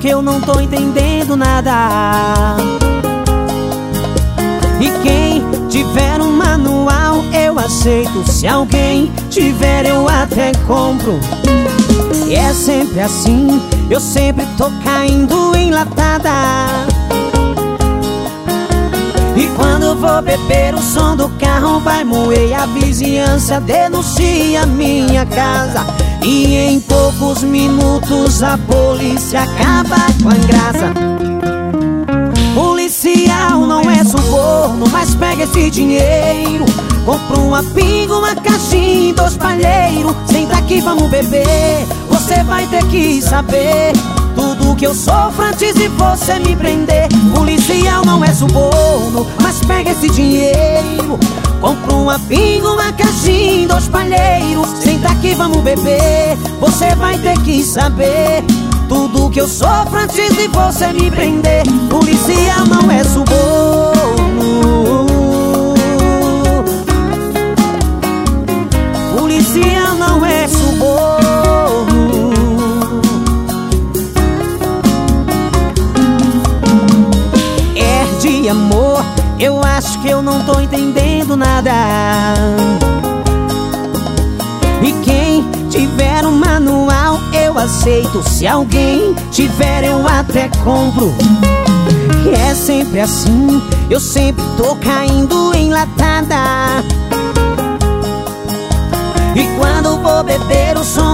que eu não tô entendendo nada. E quem tiver um manual eu aceito. Se alguém tiver eu até compro. E é sempre assim, eu sempre tô caindo enlatada. E quando vou beber o som do carro vai moer A vizinhança denuncia minha casa poucos minutos a polícia acaba com a graça Policial não é suborno, mas pega esse dinheiro. Compra uma pinga, uma caixinha, dois palheiros. Senta aqui, vamos beber. Você vai ter que saber. Tudo que eu sofro antes de você me prender. Policial não é suborno, mas pega esse dinheiro uma pinga, uma caixinha, dois palheiros. Senta aqui, vamos beber Você vai ter que saber. Tudo que eu sofro antes de você me prender. Policial não é suborno. Policial não é suborno acho que eu não tô entendendo nada. E quem tiver um manual eu aceito. Se alguém tiver eu até compro. É sempre assim, eu sempre tô caindo enlatada e quando vou beber o som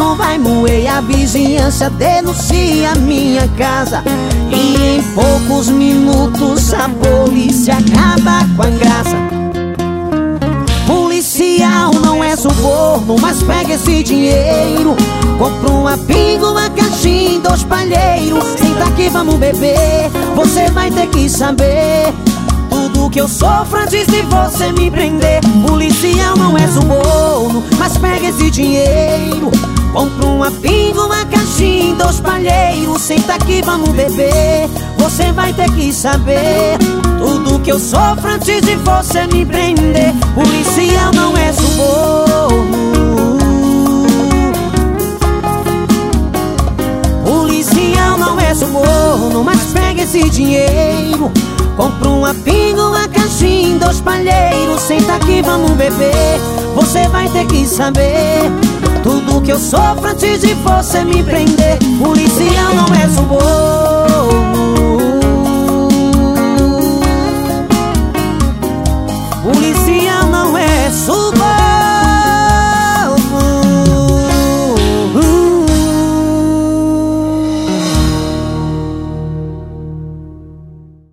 carro vai moer. A vizinhança denuncia minha casa. E em poucos minutos a polícia acaba com a graça. Policial não é suborno, mas pega esse dinheiro. Compra uma pinga, uma caixinha, dois palheiros. Senta aqui, vamos beber, você vai ter que saber. Tudo que eu sofro antes de você me prender. Policial não é suborno, mas pega esse dinheiro uma pinga, uma caixinha, dois palheiros Senta aqui, vamos beber. Você vai ter que saber Tudo que eu sofro antes de você me prender. Policial não é suborno. Policial não é suborno, mas pega esse dinheiro. Compra uma pinga, uma caixinha, dois palheiros Senta aqui, vamos beber. Você vai ter que saber Tudo que eu sofro antes de você me prender. Policial não é suborno